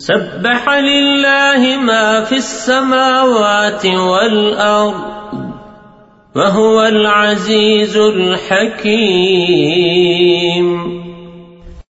سبح لله ما في السماوات والأرض وهو العزيز الحكيم.